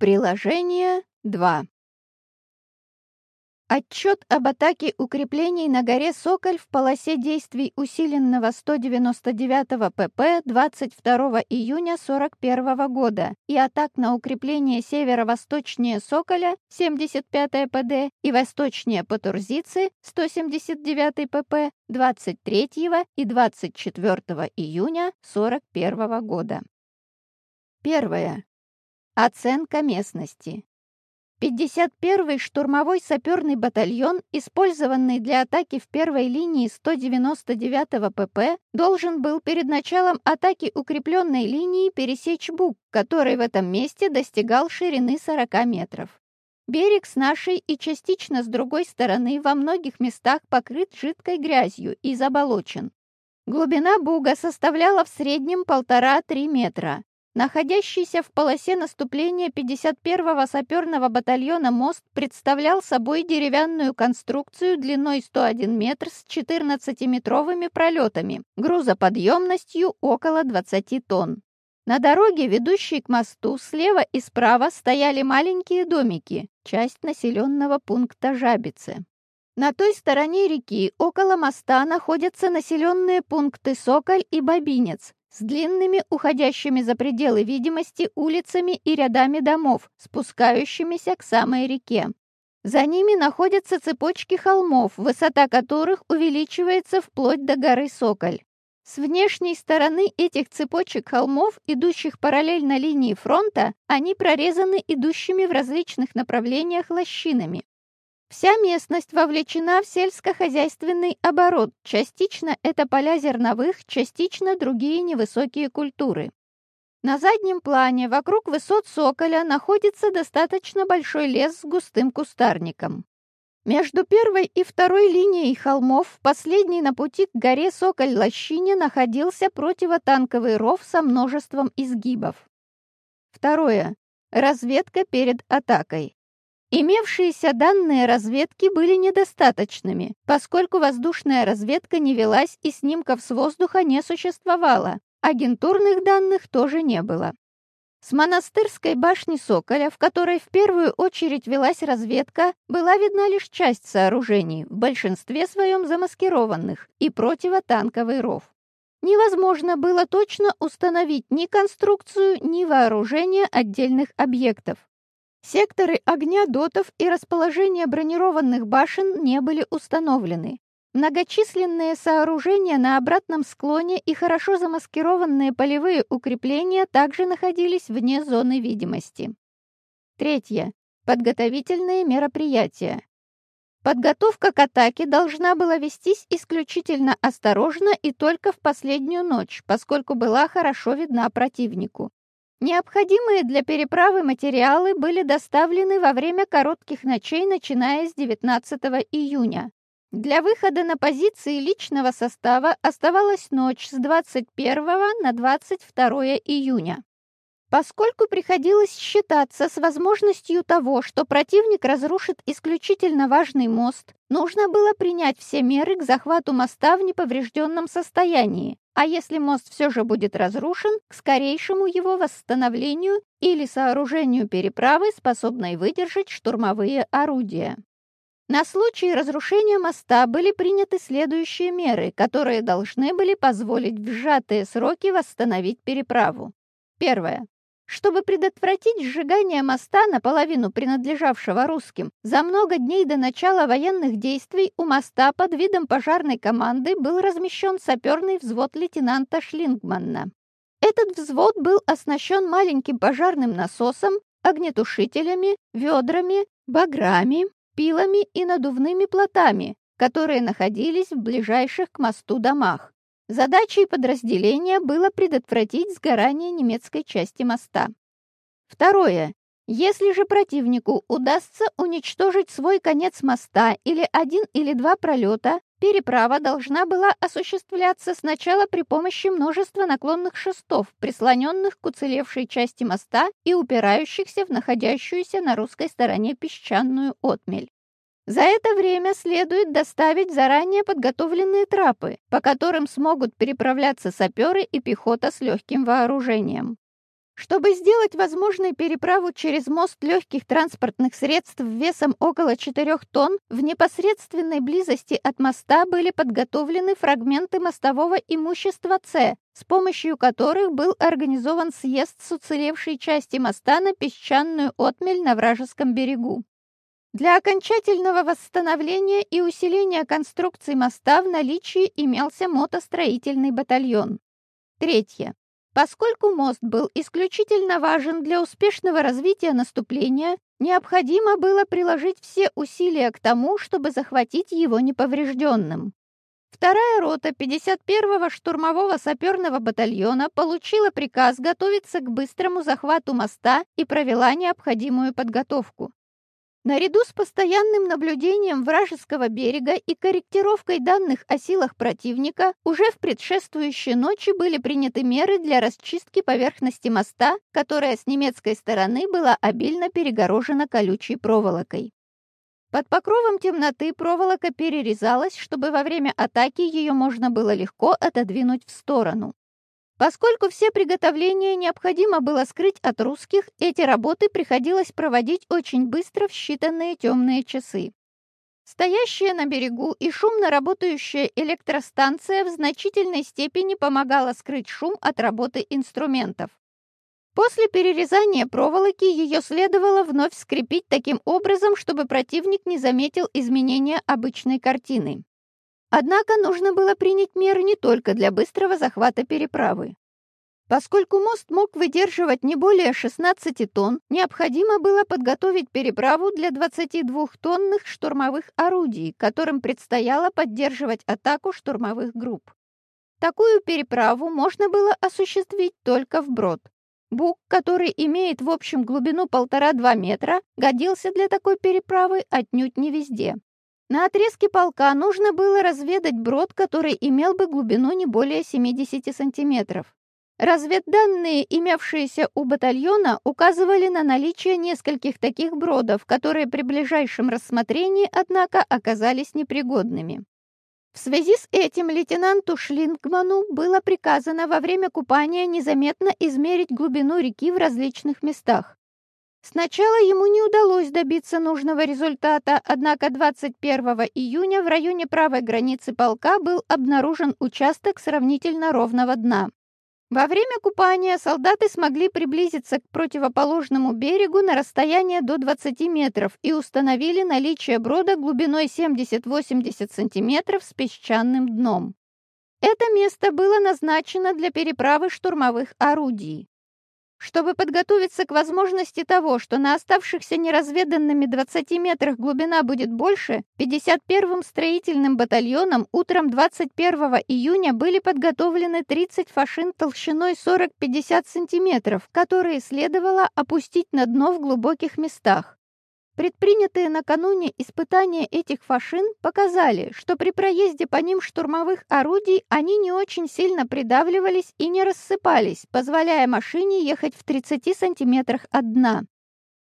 Приложение 2. Отчет об атаке укреплений на горе Соколь в полосе действий усиленного 199-го ПП 22 июня 41 года и атак на укрепление северо-восточнее Соколя 75 ПД и восточнее Патурзицы 179 ПП 23 и 24 июня 41 года. Первое. Оценка местности. 51-й штурмовой саперный батальон, использованный для атаки в первой линии 199-го ПП, должен был перед началом атаки укрепленной линии пересечь бук, который в этом месте достигал ширины 40 метров. Берег с нашей и частично с другой стороны во многих местах покрыт жидкой грязью и заболочен. Глубина буга составляла в среднем 1,5-3 метра. Находящийся в полосе наступления 51-го саперного батальона мост представлял собой деревянную конструкцию длиной 101 метр с 14-метровыми пролетами, грузоподъемностью около 20 тонн. На дороге, ведущей к мосту, слева и справа стояли маленькие домики, часть населенного пункта Жабицы. На той стороне реки, около моста, находятся населенные пункты Соколь и Бабинец, с длинными, уходящими за пределы видимости улицами и рядами домов, спускающимися к самой реке. За ними находятся цепочки холмов, высота которых увеличивается вплоть до горы Соколь. С внешней стороны этих цепочек холмов, идущих параллельно линии фронта, они прорезаны идущими в различных направлениях лощинами. Вся местность вовлечена в сельскохозяйственный оборот. Частично это поля зерновых, частично другие невысокие культуры. На заднем плане вокруг высот Соколя находится достаточно большой лес с густым кустарником. Между первой и второй линией холмов, последней на пути к горе Соколь-Лощине, находился противотанковый ров со множеством изгибов. Второе. Разведка перед атакой. Имевшиеся данные разведки были недостаточными, поскольку воздушная разведка не велась и снимков с воздуха не существовало, агентурных данных тоже не было. С монастырской башни Соколя, в которой в первую очередь велась разведка, была видна лишь часть сооружений, в большинстве своем замаскированных, и противотанковый ров. Невозможно было точно установить ни конструкцию, ни вооружение отдельных объектов. Секторы огня дотов и расположение бронированных башен не были установлены. Многочисленные сооружения на обратном склоне и хорошо замаскированные полевые укрепления также находились вне зоны видимости. Третье. Подготовительные мероприятия. Подготовка к атаке должна была вестись исключительно осторожно и только в последнюю ночь, поскольку была хорошо видна противнику. Необходимые для переправы материалы были доставлены во время коротких ночей, начиная с 19 июня. Для выхода на позиции личного состава оставалась ночь с 21 на 22 июня. Поскольку приходилось считаться с возможностью того, что противник разрушит исключительно важный мост, нужно было принять все меры к захвату моста в неповрежденном состоянии, а если мост все же будет разрушен, к скорейшему его восстановлению или сооружению переправы, способной выдержать штурмовые орудия. На случай разрушения моста были приняты следующие меры, которые должны были позволить в сжатые сроки восстановить переправу. Первое. Чтобы предотвратить сжигание моста, наполовину принадлежавшего русским, за много дней до начала военных действий у моста под видом пожарной команды был размещен саперный взвод лейтенанта Шлингманна. Этот взвод был оснащен маленьким пожарным насосом, огнетушителями, ведрами, баграми, пилами и надувными плотами, которые находились в ближайших к мосту домах. Задачей подразделения было предотвратить сгорание немецкой части моста. Второе. Если же противнику удастся уничтожить свой конец моста или один или два пролета, переправа должна была осуществляться сначала при помощи множества наклонных шестов, прислоненных к уцелевшей части моста и упирающихся в находящуюся на русской стороне песчаную отмель. За это время следует доставить заранее подготовленные трапы, по которым смогут переправляться саперы и пехота с легким вооружением. Чтобы сделать возможной переправу через мост легких транспортных средств весом около 4 тонн, в непосредственной близости от моста были подготовлены фрагменты мостового имущества С, с помощью которых был организован съезд с уцелевшей части моста на песчаную отмель на вражеском берегу. Для окончательного восстановления и усиления конструкции моста в наличии имелся мотостроительный батальон. Третье. Поскольку мост был исключительно важен для успешного развития наступления, необходимо было приложить все усилия к тому, чтобы захватить его неповрежденным. Вторая рота 51-го штурмового саперного батальона получила приказ готовиться к быстрому захвату моста и провела необходимую подготовку. Наряду с постоянным наблюдением вражеского берега и корректировкой данных о силах противника, уже в предшествующие ночи были приняты меры для расчистки поверхности моста, которая с немецкой стороны была обильно перегорожена колючей проволокой. Под покровом темноты проволока перерезалась, чтобы во время атаки ее можно было легко отодвинуть в сторону. Поскольку все приготовления необходимо было скрыть от русских, эти работы приходилось проводить очень быстро в считанные темные часы. Стоящая на берегу и шумно работающая электростанция в значительной степени помогала скрыть шум от работы инструментов. После перерезания проволоки ее следовало вновь скрепить таким образом, чтобы противник не заметил изменения обычной картины. Однако нужно было принять меры не только для быстрого захвата переправы. Поскольку мост мог выдерживать не более 16 тонн, необходимо было подготовить переправу для 22-тонных штурмовых орудий, которым предстояло поддерживать атаку штурмовых групп. Такую переправу можно было осуществить только вброд. Бук, который имеет в общем глубину 1,5-2 метра, годился для такой переправы отнюдь не везде. На отрезке полка нужно было разведать брод, который имел бы глубину не более 70 сантиметров. Разведданные, имевшиеся у батальона, указывали на наличие нескольких таких бродов, которые при ближайшем рассмотрении, однако, оказались непригодными. В связи с этим лейтенанту Шлингману было приказано во время купания незаметно измерить глубину реки в различных местах. Сначала ему не удалось добиться нужного результата, однако 21 июня в районе правой границы полка был обнаружен участок сравнительно ровного дна. Во время купания солдаты смогли приблизиться к противоположному берегу на расстояние до 20 метров и установили наличие брода глубиной 70-80 сантиметров с песчаным дном. Это место было назначено для переправы штурмовых орудий. Чтобы подготовиться к возможности того, что на оставшихся неразведанными 20 метрах глубина будет больше, 51-м строительным батальоном утром 21 июня были подготовлены 30 фашин толщиной 40-50 сантиметров, которые следовало опустить на дно в глубоких местах. Предпринятые накануне испытания этих фашин показали, что при проезде по ним штурмовых орудий они не очень сильно придавливались и не рассыпались, позволяя машине ехать в 30 сантиметрах от дна.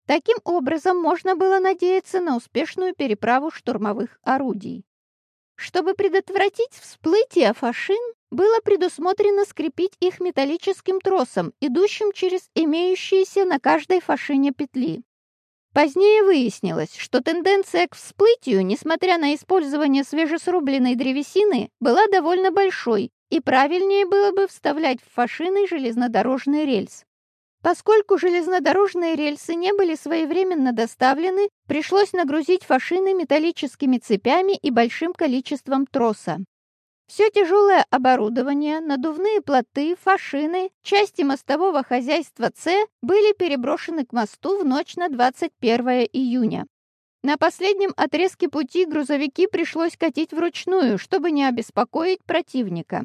Таким образом, можно было надеяться на успешную переправу штурмовых орудий. Чтобы предотвратить всплытие фашин, было предусмотрено скрепить их металлическим тросом, идущим через имеющиеся на каждой фашине петли. Позднее выяснилось, что тенденция к всплытию, несмотря на использование свежесрубленной древесины, была довольно большой, и правильнее было бы вставлять в фашины железнодорожный рельс. Поскольку железнодорожные рельсы не были своевременно доставлены, пришлось нагрузить фашины металлическими цепями и большим количеством троса. Все тяжелое оборудование, надувные плоты, фашины, части мостового хозяйства С были переброшены к мосту в ночь на 21 июня. На последнем отрезке пути грузовики пришлось катить вручную, чтобы не обеспокоить противника.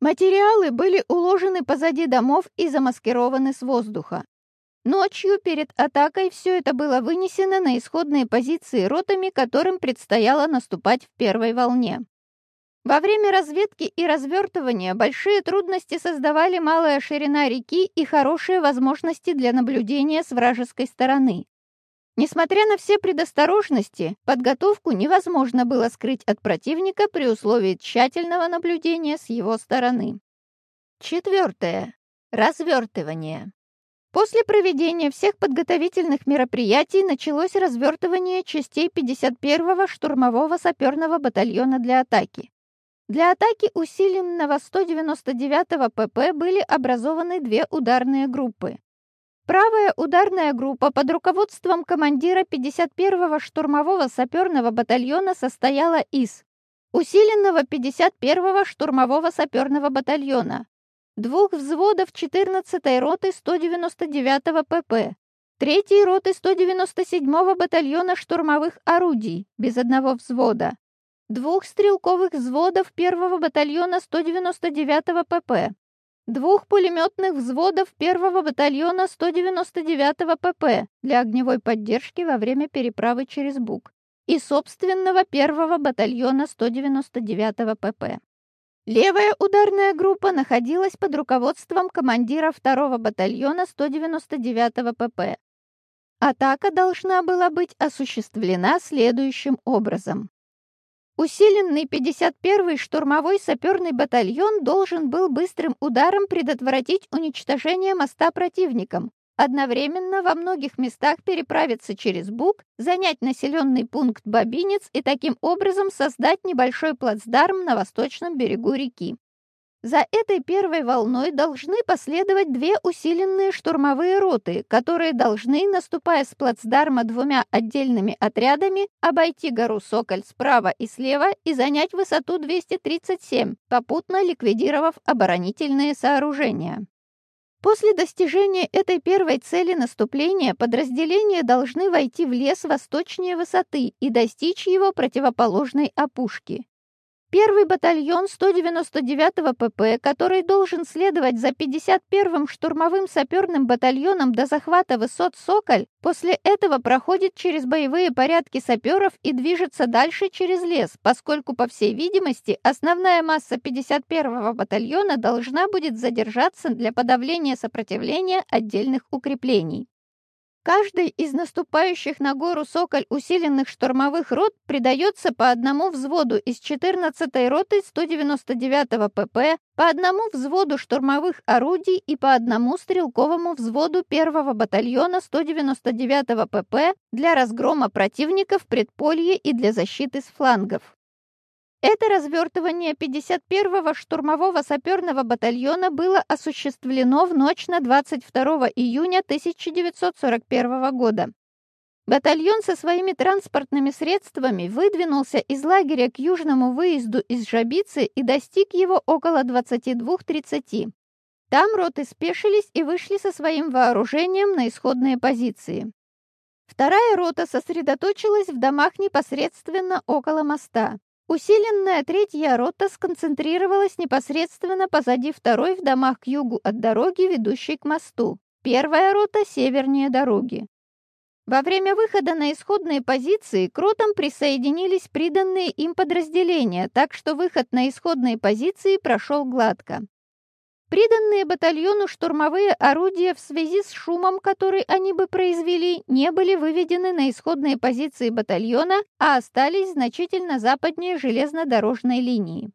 Материалы были уложены позади домов и замаскированы с воздуха. Ночью перед атакой все это было вынесено на исходные позиции ротами, которым предстояло наступать в первой волне. Во время разведки и развертывания большие трудности создавали малая ширина реки и хорошие возможности для наблюдения с вражеской стороны. Несмотря на все предосторожности, подготовку невозможно было скрыть от противника при условии тщательного наблюдения с его стороны. Четвертое. Развертывание. После проведения всех подготовительных мероприятий началось развертывание частей 51-го штурмового саперного батальона для атаки. Для атаки усиленного 199-го ПП были образованы две ударные группы. Правая ударная группа под руководством командира 51-го штурмового саперного батальона состояла из усиленного 51-го штурмового саперного батальона, двух взводов 14-й роты 199-го ПП, 3-й роты 197-го батальона штурмовых орудий без одного взвода, двух стрелковых взводов 1-го батальона 199-го ПП, двух пулеметных взводов 1-го батальона 199-го ПП для огневой поддержки во время переправы через Буг и собственного 1-го батальона 199-го ПП. Левая ударная группа находилась под руководством командира 2-го батальона 199-го ПП. Атака должна была быть осуществлена следующим образом. Усиленный 51-й штурмовой саперный батальон должен был быстрым ударом предотвратить уничтожение моста противником, одновременно во многих местах переправиться через Буг, занять населенный пункт Бабинец и таким образом создать небольшой плацдарм на восточном берегу реки. За этой первой волной должны последовать две усиленные штурмовые роты, которые должны, наступая с плацдарма двумя отдельными отрядами, обойти гору Соколь справа и слева и занять высоту 237, попутно ликвидировав оборонительные сооружения. После достижения этой первой цели наступления подразделения должны войти в лес восточнее высоты и достичь его противоположной опушки. Первый батальон 199-го ПП, который должен следовать за 51-м штурмовым саперным батальоном до захвата высот Соколь, после этого проходит через боевые порядки саперов и движется дальше через лес, поскольку, по всей видимости, основная масса 51-го батальона должна будет задержаться для подавления сопротивления отдельных укреплений. Каждой из наступающих на гору Соколь усиленных штурмовых рот придается по одному взводу из 14-й роты 199-го ПП, по одному взводу штурмовых орудий и по одному стрелковому взводу 1-го батальона 199-го ПП для разгрома противника в предполье и для защиты с флангов. Это развертывание 51-го штурмового саперного батальона было осуществлено в ночь на 22 июня 1941 года. Батальон со своими транспортными средствами выдвинулся из лагеря к южному выезду из Жабицы и достиг его около 22.30. Там роты спешились и вышли со своим вооружением на исходные позиции. Вторая рота сосредоточилась в домах непосредственно около моста. Усиленная третья рота сконцентрировалась непосредственно позади второй в домах к югу от дороги, ведущей к мосту. Первая рота севернее дороги. Во время выхода на исходные позиции к ротам присоединились приданные им подразделения, так что выход на исходные позиции прошел гладко. Приданные батальону штурмовые орудия в связи с шумом, который они бы произвели, не были выведены на исходные позиции батальона, а остались значительно западнее железнодорожной линии.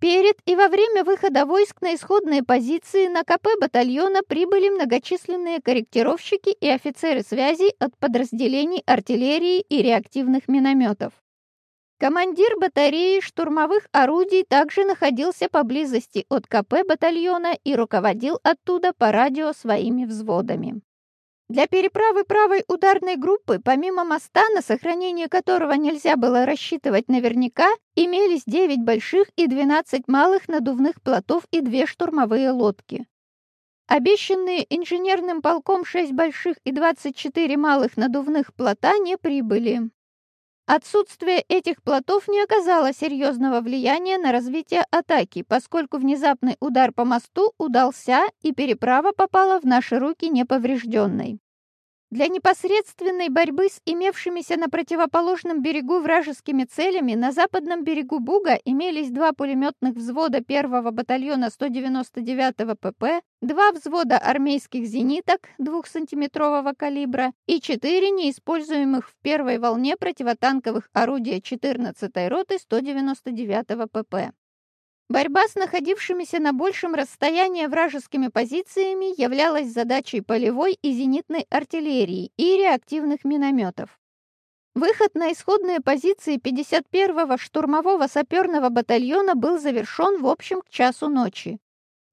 Перед и во время выхода войск на исходные позиции на КП батальона прибыли многочисленные корректировщики и офицеры связи от подразделений артиллерии и реактивных минометов. Командир батареи штурмовых орудий также находился поблизости от КП батальона и руководил оттуда по радио своими взводами. Для переправы правой ударной группы, помимо моста, на сохранение которого нельзя было рассчитывать наверняка, имелись 9 больших и 12 малых надувных плотов и две штурмовые лодки. Обещанные инженерным полком 6 больших и 24 малых надувных плота не прибыли. Отсутствие этих плотов не оказало серьезного влияния на развитие атаки, поскольку внезапный удар по мосту удался и переправа попала в наши руки неповрежденной. Для непосредственной борьбы с имевшимися на противоположном берегу вражескими целями на западном берегу Буга имелись два пулеметных взвода 1-го батальона 199-го ПП, два взвода армейских зениток 2-сантиметрового калибра и четыре неиспользуемых в первой волне противотанковых орудия 14-й роты 199-го ПП. Борьба с находившимися на большем расстоянии вражескими позициями являлась задачей полевой и зенитной артиллерии и реактивных минометов. Выход на исходные позиции 51-го штурмового саперного батальона был завершен в общем к часу ночи.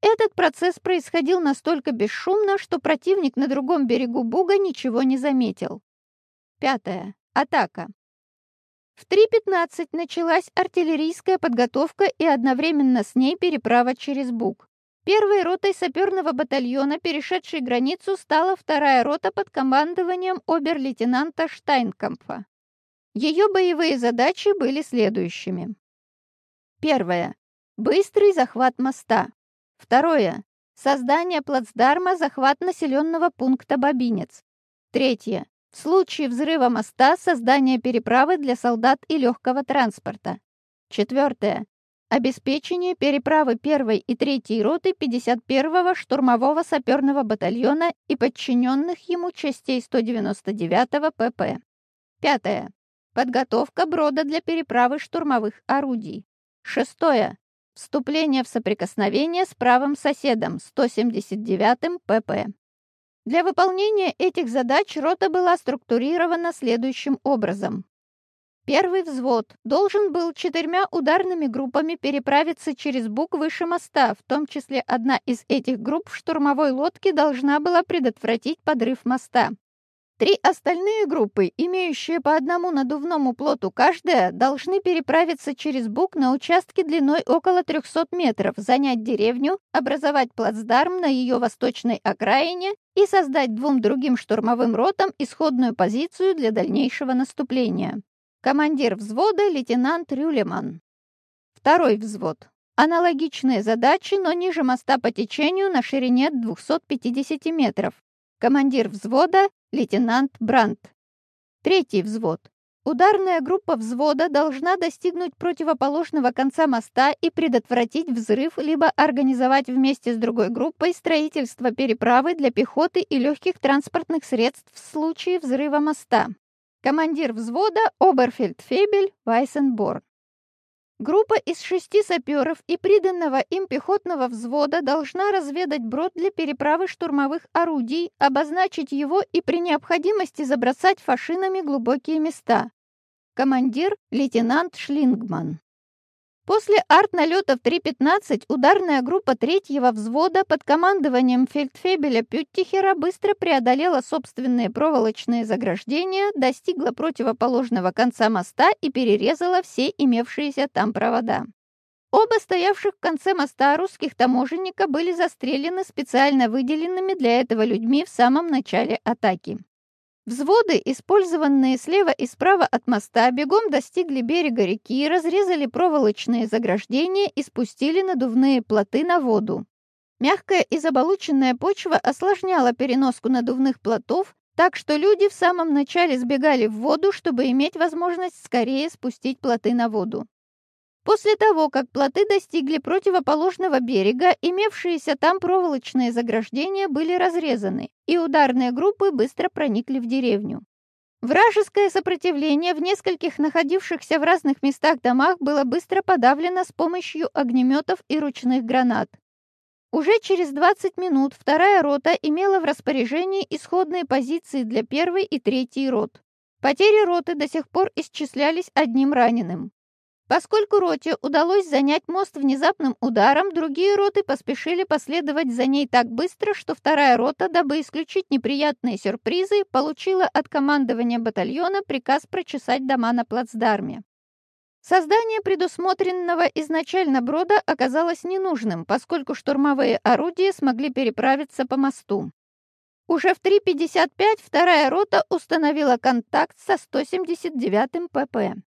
Этот процесс происходил настолько бесшумно, что противник на другом берегу Буга ничего не заметил. Пятое. Атака. В 3.15 началась артиллерийская подготовка и одновременно с ней переправа через Буг. Первой ротой саперного батальона, перешедшей границу, стала вторая рота под командованием обер-лейтенанта Штайнкампфа. Ее боевые задачи были следующими. Первое. Быстрый захват моста. Второе. Создание плацдарма, захват населенного пункта Бабинец. Третье. В случае взрыва моста создание переправы для солдат и легкого транспорта. Четвертое. Обеспечение переправы 1 и 3 роты 51-го штурмового саперного батальона и подчиненных ему частей 199-го ПП. Пятое. Подготовка брода для переправы штурмовых орудий. Шестое. Вступление в соприкосновение с правым соседом 179-м ПП. Для выполнения этих задач рота была структурирована следующим образом. Первый взвод должен был четырьмя ударными группами переправиться через Буг выше моста, в том числе одна из этих групп в штурмовой лодке должна была предотвратить подрыв моста. Три остальные группы, имеющие по одному надувному плоту каждая, должны переправиться через Буг на участке длиной около 300 метров, занять деревню, образовать плацдарм на ее восточной окраине и создать двум другим штурмовым ротам исходную позицию для дальнейшего наступления. Командир взвода лейтенант Рюлеман. Второй взвод. Аналогичные задачи, но ниже моста по течению на ширине 250 метров. Командир взвода лейтенант Брандт. Третий взвод. Ударная группа взвода должна достигнуть противоположного конца моста и предотвратить взрыв, либо организовать вместе с другой группой строительство переправы для пехоты и легких транспортных средств в случае взрыва моста. Командир взвода Оберфельдфебель Вайсенборн. Группа из шести саперов и приданного им пехотного взвода должна разведать брод для переправы штурмовых орудий, обозначить его и при необходимости забросать фашинами глубокие места. Командир – лейтенант Шлингман. После арт-налета в 3.15 ударная группа третьего взвода под командованием фельдфебеля Пюттихера быстро преодолела собственные проволочные заграждения, достигла противоположного конца моста и перерезала все имевшиеся там провода. Оба стоявших в конце моста русских таможенника были застрелены специально выделенными для этого людьми в самом начале атаки. Взводы, использованные слева и справа от моста, бегом достигли берега реки, разрезали проволочные заграждения и спустили надувные плоты на воду. Мягкая и заболоченная почва осложняла переноску надувных плотов, так что люди в самом начале сбегали в воду, чтобы иметь возможность скорее спустить плоты на воду. После того, как плоты достигли противоположного берега, имевшиеся там проволочные заграждения были разрезаны, и ударные группы быстро проникли в деревню. Вражеское сопротивление в нескольких находившихся в разных местах домах было быстро подавлено с помощью огнеметов и ручных гранат. Уже через 20 минут вторая рота имела в распоряжении исходные позиции для первой и третьей рот. Потери роты до сих пор исчислялись одним раненым. Поскольку роте удалось занять мост внезапным ударом, другие роты поспешили последовать за ней так быстро, что вторая рота, дабы исключить неприятные сюрпризы, получила от командования батальона приказ прочесать дома на плацдарме. Создание предусмотренного изначально брода оказалось ненужным, поскольку штурмовые орудия смогли переправиться по мосту. Уже в 3.55 вторая рота установила контакт со 179-м ПП.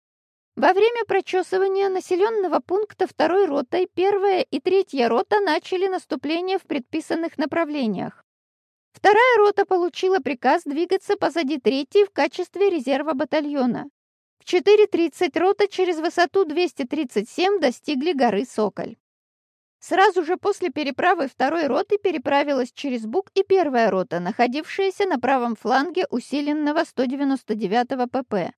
Во время прочесывания населенного пункта второй ротой первая и третья рота начали наступление в предписанных направлениях. Вторая рота получила приказ двигаться позади третьей в качестве резерва батальона. В 4.30 рота через высоту 237 достигли горы Соколь. Сразу же после переправы второй роты переправилась через Буг и первая рота, находившаяся на правом фланге усиленного 199-го ПП.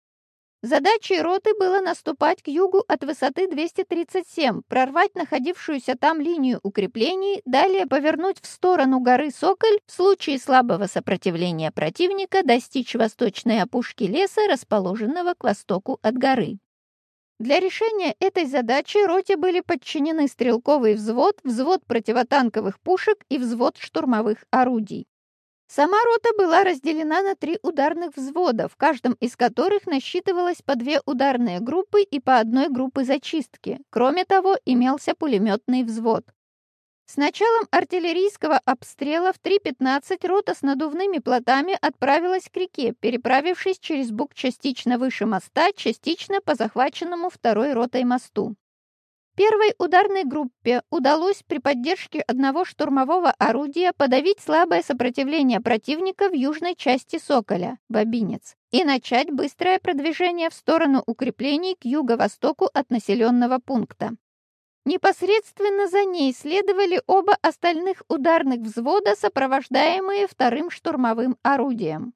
Задачей роты было наступать к югу от высоты 237, прорвать находившуюся там линию укреплений, далее повернуть в сторону горы Соколь, в случае слабого сопротивления противника достичь восточной опушки леса, расположенного к востоку от горы. Для решения этой задачи роте были подчинены стрелковый взвод, взвод противотанковых пушек и взвод штурмовых орудий. Сама рота была разделена на три ударных взвода, в каждом из которых насчитывалось по две ударные группы и по одной группы зачистки. Кроме того, имелся пулеметный взвод. С началом артиллерийского обстрела в 3.15 рота с надувными плотами отправилась к реке, переправившись через бук частично выше моста, частично по захваченному второй ротой мосту. Первой ударной группе удалось при поддержке одного штурмового орудия подавить слабое сопротивление противника в южной части Соколя, Бабинец, и начать быстрое продвижение в сторону укреплений к юго-востоку от населенного пункта. Непосредственно за ней следовали оба остальных ударных взвода, сопровождаемые вторым штурмовым орудием.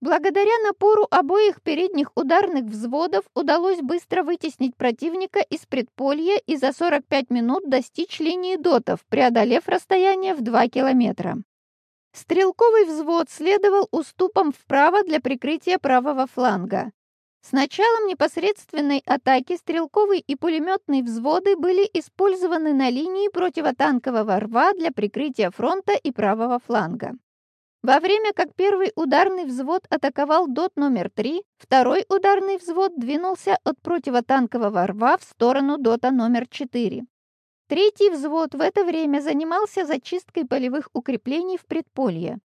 Благодаря напору обоих передних ударных взводов удалось быстро вытеснить противника из предполья и за 45 минут достичь линии дотов, преодолев расстояние в 2 километра. Стрелковый взвод следовал уступом вправо для прикрытия правого фланга. С началом непосредственной атаки стрелковый и пулеметный взводы были использованы на линии противотанкового рва для прикрытия фронта и правого фланга. Во время как первый ударный взвод атаковал ДОТ номер 3, второй ударный взвод двинулся от противотанкового рва в сторону ДОТа номер 4. Третий взвод в это время занимался зачисткой полевых укреплений в предполье.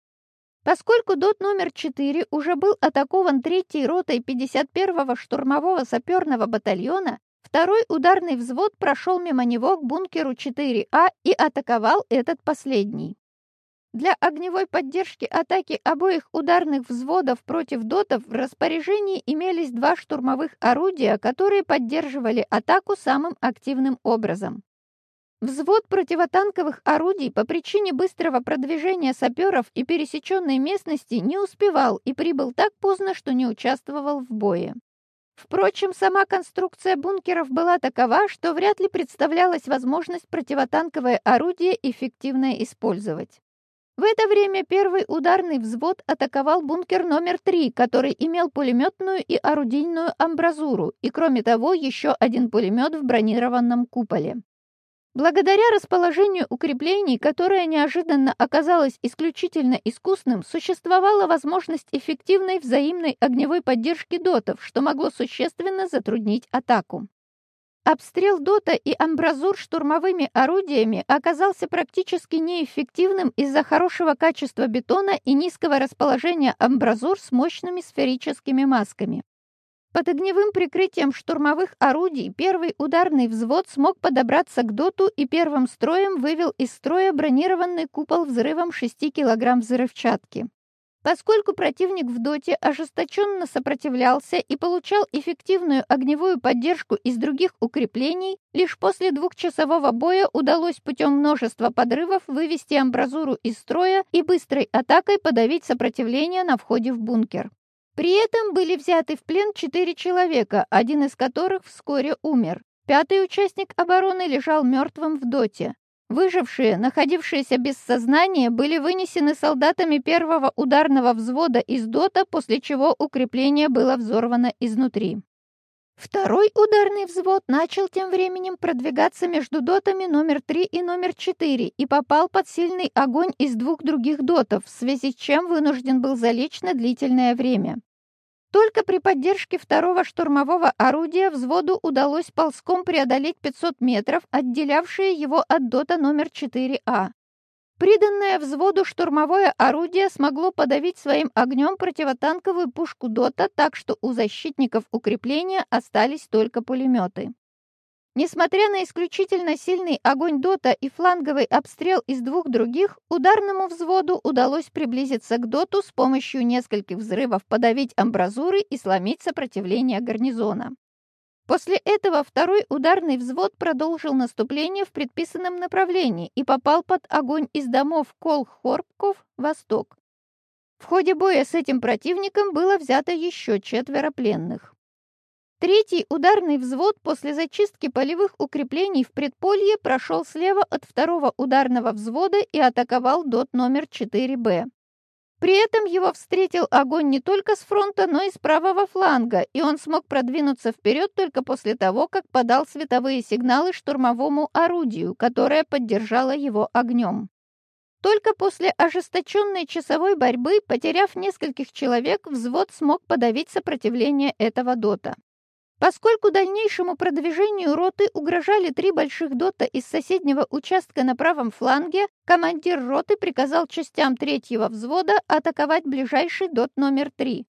Поскольку ДОТ номер 4 уже был атакован третьей ротой 51-го штурмового саперного батальона, второй ударный взвод прошел мимо него к бункеру 4А и атаковал этот последний. Для огневой поддержки атаки обоих ударных взводов против дотов в распоряжении имелись два штурмовых орудия, которые поддерживали атаку самым активным образом. Взвод противотанковых орудий по причине быстрого продвижения саперов и пересеченной местности не успевал и прибыл так поздно, что не участвовал в бое. Впрочем, сама конструкция бункеров была такова, что вряд ли представлялась возможность противотанковое орудие эффективно использовать. В это время первый ударный взвод атаковал бункер номер 3, который имел пулеметную и орудийную амбразуру, и кроме того еще один пулемет в бронированном куполе. Благодаря расположению укреплений, которое неожиданно оказалось исключительно искусным, существовала возможность эффективной взаимной огневой поддержки дотов, что могло существенно затруднить атаку. Обстрел Дота и амбразур штурмовыми орудиями оказался практически неэффективным из-за хорошего качества бетона и низкого расположения амбразур с мощными сферическими масками. Под огневым прикрытием штурмовых орудий первый ударный взвод смог подобраться к доту и первым строем вывел из строя бронированный купол взрывом 6 кг взрывчатки. Поскольку противник в доте ожесточенно сопротивлялся и получал эффективную огневую поддержку из других укреплений, лишь после двухчасового боя удалось путем множества подрывов вывести амбразуру из строя и быстрой атакой подавить сопротивление на входе в бункер. При этом были взяты в плен четыре человека, один из которых вскоре умер. Пятый участник обороны лежал мертвым в доте. Выжившие, находившиеся без сознания, были вынесены солдатами первого ударного взвода из ДОТа, после чего укрепление было взорвано изнутри. Второй ударный взвод начал тем временем продвигаться между дотами номер 3 и номер 4 и попал под сильный огонь из двух других дотов, в связи с чем вынужден был залечь на длительное время. Только при поддержке второго штурмового орудия взводу удалось ползком преодолеть 500 метров, отделявшие его от дота номер 4А. Приданное взводу штурмовое орудие смогло подавить своим огнем противотанковую пушку ДОТа, так что у защитников укрепления остались только пулеметы. Несмотря на исключительно сильный огонь ДОТа и фланговый обстрел из двух других, ударному взводу удалось приблизиться к ДОТу с помощью нескольких взрывов подавить амбразуры и сломить сопротивление гарнизона. После этого второй ударный взвод продолжил наступление в предписанном направлении и попал под огонь из домов Кол-Хорбков, Восток. В ходе боя с этим противником было взято еще четверо пленных. Третий ударный взвод после зачистки полевых укреплений в предполье прошел слева от второго ударного взвода и атаковал ДОТ номер 4Б. При этом его встретил огонь не только с фронта, но и с правого фланга, и он смог продвинуться вперед только после того, как подал световые сигналы штурмовому орудию, которое поддержало его огнем. Только после ожесточенной часовой борьбы, потеряв нескольких человек, взвод смог подавить сопротивление этого дота. Поскольку дальнейшему продвижению роты угрожали три больших дота из соседнего участка на правом фланге, командир роты приказал частям третьего взвода атаковать ближайший дот номер три.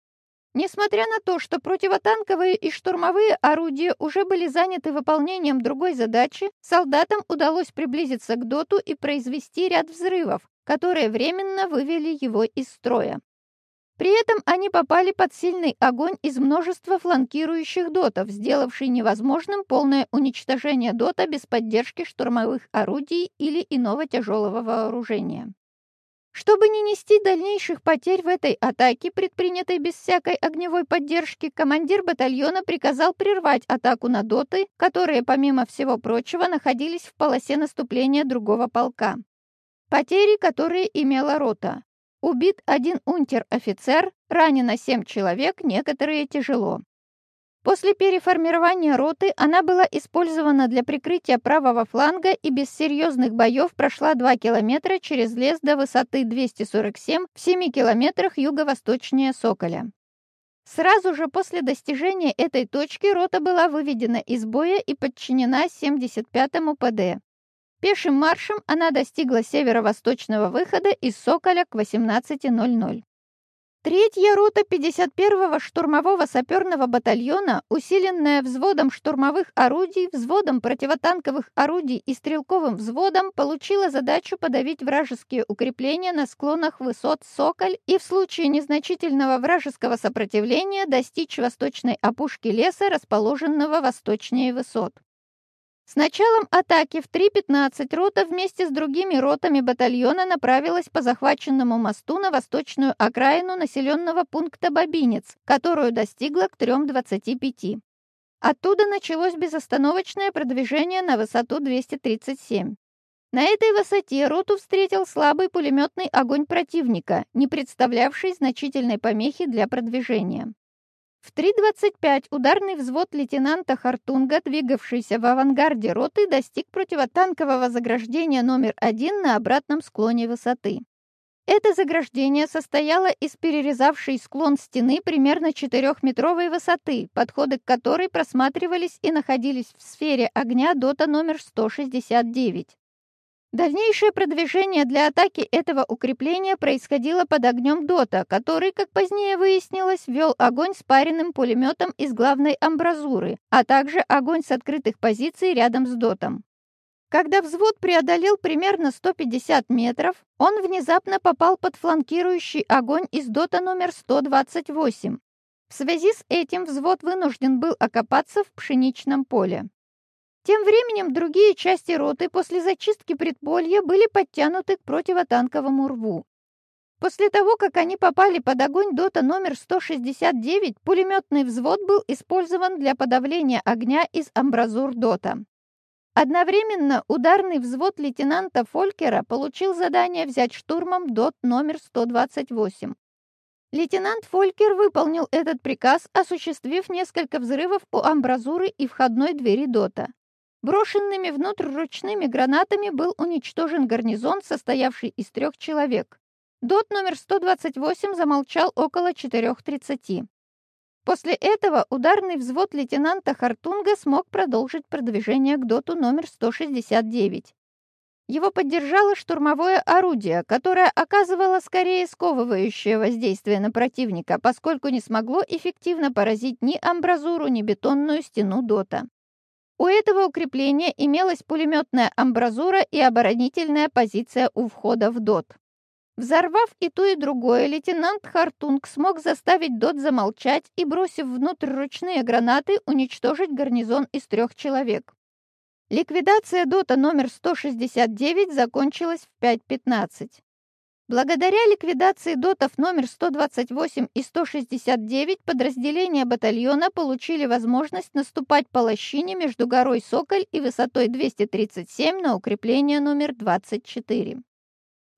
Несмотря на то, что противотанковые и штурмовые орудия уже были заняты выполнением другой задачи, солдатам удалось приблизиться к доту и произвести ряд взрывов, которые временно вывели его из строя. При этом они попали под сильный огонь из множества фланкирующих дотов, сделавший невозможным полное уничтожение дота без поддержки штурмовых орудий или иного тяжелого вооружения. Чтобы не нести дальнейших потерь в этой атаке, предпринятой без всякой огневой поддержки, командир батальона приказал прервать атаку на доты, которые, помимо всего прочего, находились в полосе наступления другого полка. Потери, которые имела рота. Убит один унтер-офицер, ранено семь человек, некоторые тяжело. После переформирования роты она была использована для прикрытия правого фланга и без серьезных боев прошла 2 километра через лес до высоты 247 в 7 километрах юго-восточнее Соколя. Сразу же после достижения этой точки рота была выведена из боя и подчинена 75-му ПД. Пешим маршем она достигла северо-восточного выхода из Соколя к 18.00. Третья рота 51-го штурмового саперного батальона, усиленная взводом штурмовых орудий, взводом противотанковых орудий и стрелковым взводом, получила задачу подавить вражеские укрепления на склонах высот Соколь и в случае незначительного вражеского сопротивления достичь восточной опушки леса, расположенного восточнее высот. С началом атаки в 3.15 рота вместе с другими ротами батальона направилась по захваченному мосту на восточную окраину населенного пункта Бабинец, которую достигла к 3.25. Оттуда началось безостановочное продвижение на высоту 237. На этой высоте роту встретил слабый пулеметный огонь противника, не представлявший значительной помехи для продвижения. В 3.25 ударный взвод лейтенанта Хартунга, двигавшийся в авангарде роты, достиг противотанкового заграждения номер один на обратном склоне высоты. Это заграждение состояло из перерезавшей склон стены примерно 4-метровой высоты, подходы к которой просматривались и находились в сфере огня дота номер 169. Дальнейшее продвижение для атаки этого укрепления происходило под огнем ДОТа, который, как позднее выяснилось, вел огонь с паренным пулеметом из главной амбразуры, а также огонь с открытых позиций рядом с ДОТом. Когда взвод преодолел примерно 150 метров, он внезапно попал под фланкирующий огонь из ДОТа номер 128. В связи с этим взвод вынужден был окопаться в пшеничном поле. Тем временем другие части роты после зачистки предполья были подтянуты к противотанковому рву. После того, как они попали под огонь ДОТа номер 169, пулеметный взвод был использован для подавления огня из амбразур ДОТа. Одновременно ударный взвод лейтенанта Фолькера получил задание взять штурмом ДОТ номер 128. Лейтенант Фолькер выполнил этот приказ, осуществив несколько взрывов у амбразуры и входной двери ДОТа. Брошенными внутрь ручными гранатами был уничтожен гарнизон, состоявший из трех человек. ДОТ номер 128 замолчал около 4.30. После этого ударный взвод лейтенанта Хартунга смог продолжить продвижение к ДОТу номер 169. Его поддержало штурмовое орудие, которое оказывало скорее сковывающее воздействие на противника, поскольку не смогло эффективно поразить ни амбразуру, ни бетонную стену ДОТа. У этого укрепления имелась пулеметная амбразура и оборонительная позиция у входа в ДОТ. Взорвав и то, и другое, лейтенант Хартунг смог заставить ДОТ замолчать и, бросив внутрь ручные гранаты, уничтожить гарнизон из трех человек. Ликвидация ДОТа номер 169 закончилась в 5.15. Благодаря ликвидации дотов номер 128 и 169 подразделения батальона получили возможность наступать по лощине между горой Соколь и высотой 237 на укрепление номер 24.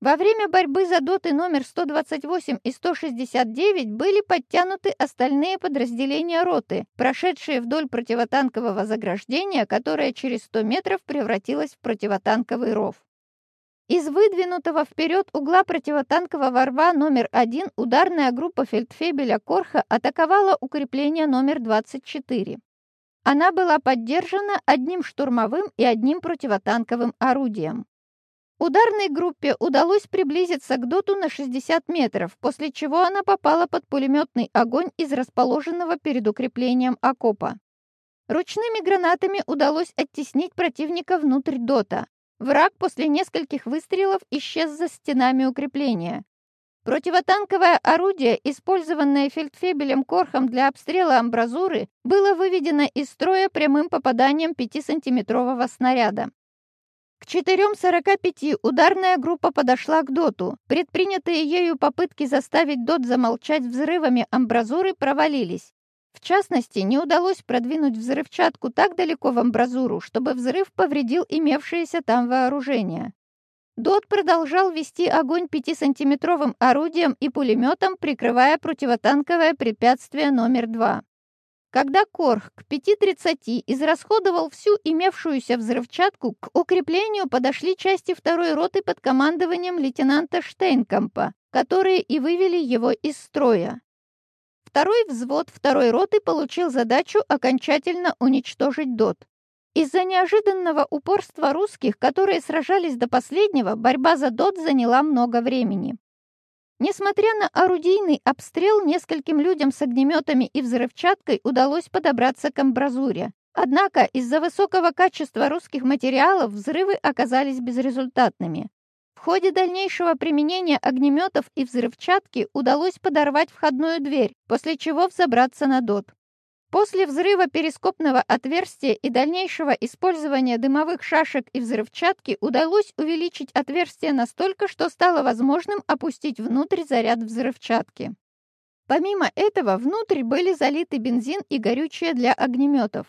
Во время борьбы за доты номер 128 и 169 были подтянуты остальные подразделения роты, прошедшие вдоль противотанкового заграждения, которое через 100 метров превратилось в противотанковый ров. Из выдвинутого вперед угла противотанкового рва номер 1 ударная группа фельдфебеля Корха атаковала укрепление номер 24. Она была поддержана одним штурмовым и одним противотанковым орудием. Ударной группе удалось приблизиться к доту на 60 метров, после чего она попала под пулеметный огонь из расположенного перед укреплением окопа. Ручными гранатами удалось оттеснить противника внутрь дота. Враг после нескольких выстрелов исчез за стенами укрепления. Противотанковое орудие, использованное фельдфебелем Корхом для обстрела амбразуры, было выведено из строя прямым попаданием 5-сантиметрового снаряда. К 4.45 ударная группа подошла к ДОТу. Предпринятые ею попытки заставить ДОТ замолчать взрывами амбразуры провалились. В частности, не удалось продвинуть взрывчатку так далеко в амбразуру, чтобы взрыв повредил имевшееся там вооружение. ДОТ продолжал вести огонь 5-сантиметровым орудием и пулеметом, прикрывая противотанковое препятствие номер 2. Когда Корх к 5.30 израсходовал всю имевшуюся взрывчатку, к укреплению подошли части второй роты под командованием лейтенанта Штейнкампа, которые и вывели его из строя. Второй взвод второй роты получил задачу окончательно уничтожить ДОТ. Из-за неожиданного упорства русских, которые сражались до последнего, борьба за ДОТ заняла много времени. Несмотря на орудийный обстрел, нескольким людям с огнеметами и взрывчаткой удалось подобраться к амбразуре. Однако из-за высокого качества русских материалов взрывы оказались безрезультатными. В ходе дальнейшего применения огнеметов и взрывчатки удалось подорвать входную дверь, после чего взобраться на ДОТ. После взрыва перископного отверстия и дальнейшего использования дымовых шашек и взрывчатки удалось увеличить отверстие настолько, что стало возможным опустить внутрь заряд взрывчатки. Помимо этого, внутрь были залиты бензин и горючее для огнеметов.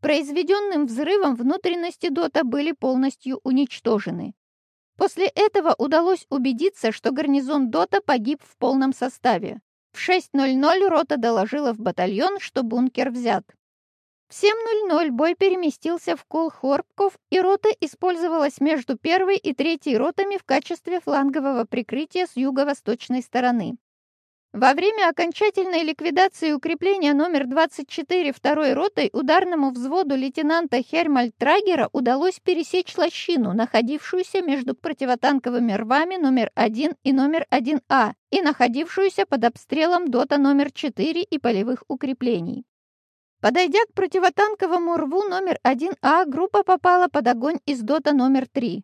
Произведенным взрывом внутренности ДОТа были полностью уничтожены. После этого удалось убедиться, что гарнизон ДОТа погиб в полном составе. В 6.00 рота доложила в батальон, что бункер взят. В 7.00 бой переместился в Колхорпков, и рота использовалась между первой и третьей ротами в качестве флангового прикрытия с юго-восточной стороны. Во время окончательной ликвидации укрепления номер 24 второй ротой ударному взводу лейтенанта Хермальтрагера удалось пересечь лощину, находившуюся между противотанковыми рвами номер 1 и номер 1А и находившуюся под обстрелом ДОТа номер 4 и полевых укреплений. Подойдя к противотанковому рву номер 1А, группа попала под огонь из ДОТа номер 3.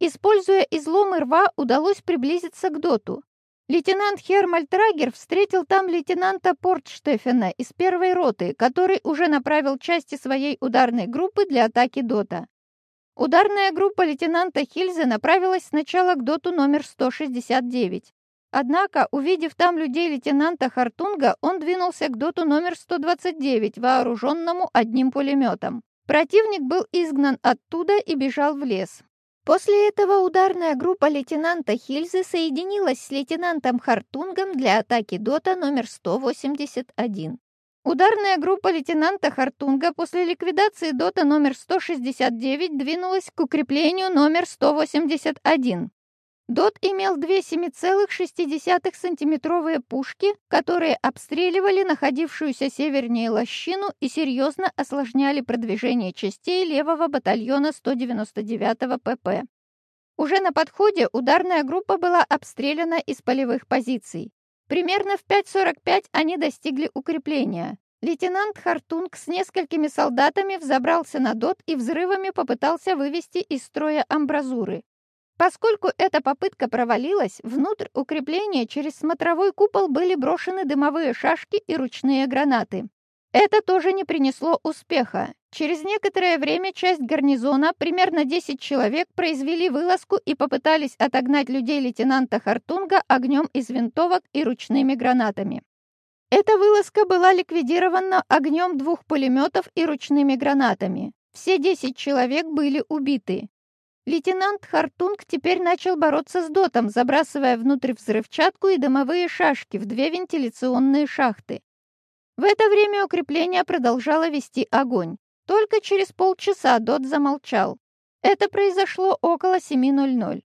Используя изломы рва, удалось приблизиться к ДОТу. Лейтенант Хермаль Трагер встретил там лейтенанта Портштефена из первой роты, который уже направил части своей ударной группы для атаки ДОТа. Ударная группа лейтенанта Хильзе направилась сначала к ДОТу номер 169. Однако, увидев там людей лейтенанта Хартунга, он двинулся к ДОТу номер 129, вооруженному одним пулеметом. Противник был изгнан оттуда и бежал в лес. После этого ударная группа лейтенанта Хильзы соединилась с лейтенантом Хартунгом для атаки ДОТа номер 181. Ударная группа лейтенанта Хартунга после ликвидации ДОТа номер 169 двинулась к укреплению номер 181. ДОТ имел две 7,6-сантиметровые пушки, которые обстреливали находившуюся севернее лощину и серьезно осложняли продвижение частей левого батальона 199-го ПП. Уже на подходе ударная группа была обстреляна из полевых позиций. Примерно в 5.45 они достигли укрепления. Лейтенант Хартунг с несколькими солдатами взобрался на ДОТ и взрывами попытался вывести из строя амбразуры. Поскольку эта попытка провалилась, внутрь укрепления через смотровой купол были брошены дымовые шашки и ручные гранаты. Это тоже не принесло успеха. Через некоторое время часть гарнизона, примерно 10 человек, произвели вылазку и попытались отогнать людей лейтенанта Хартунга огнем из винтовок и ручными гранатами. Эта вылазка была ликвидирована огнем двух пулеметов и ручными гранатами. Все 10 человек были убиты. Лейтенант Хартунг теперь начал бороться с дотом, забрасывая внутрь взрывчатку и дымовые шашки в две вентиляционные шахты. В это время укрепление продолжало вести огонь. Только через полчаса Дот замолчал. Это произошло около 7.00.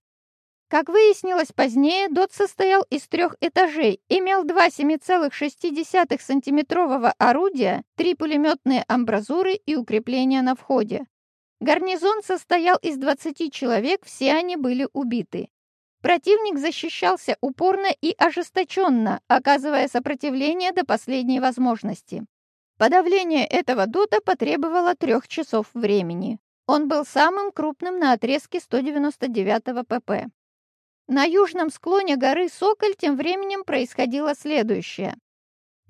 Как выяснилось позднее, Дот состоял из трех этажей, имел два 7,6 сантиметрового орудия, три пулеметные амбразуры и укрепления на входе. Гарнизон состоял из 20 человек, все они были убиты. Противник защищался упорно и ожесточенно, оказывая сопротивление до последней возможности. Подавление этого дота потребовало трех часов времени. Он был самым крупным на отрезке 199 ПП. На южном склоне горы Соколь тем временем происходило следующее.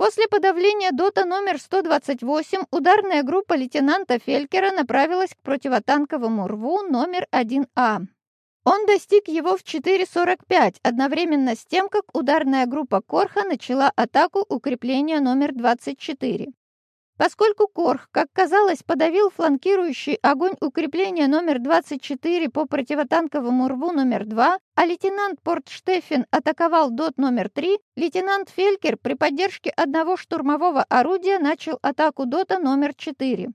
После подавления дота номер 128 ударная группа лейтенанта Фелькера направилась к противотанковому рву номер 1А. Он достиг его в 4.45, одновременно с тем, как ударная группа Корха начала атаку укрепления номер 24. Поскольку Корх, как казалось, подавил фланкирующий огонь укрепления номер 24 по противотанковому рву номер 2, а лейтенант Портштефен атаковал ДОТ номер 3, лейтенант Фелькер при поддержке одного штурмового орудия начал атаку ДОТа номер 4.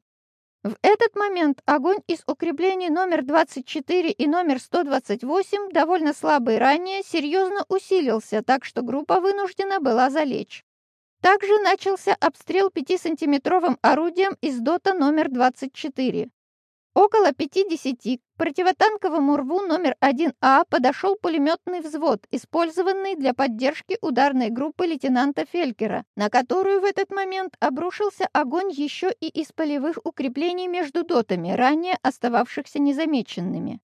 В этот момент огонь из укреплений номер 24 и номер 128, довольно слабый ранее, серьезно усилился, так что группа вынуждена была залечь. Также начался обстрел 5-сантиметровым орудием из ДОТа номер 24. Около 50 к противотанковому рву номер 1А подошел пулеметный взвод, использованный для поддержки ударной группы лейтенанта Фелькера, на которую в этот момент обрушился огонь еще и из полевых укреплений между дотами, ранее остававшихся незамеченными.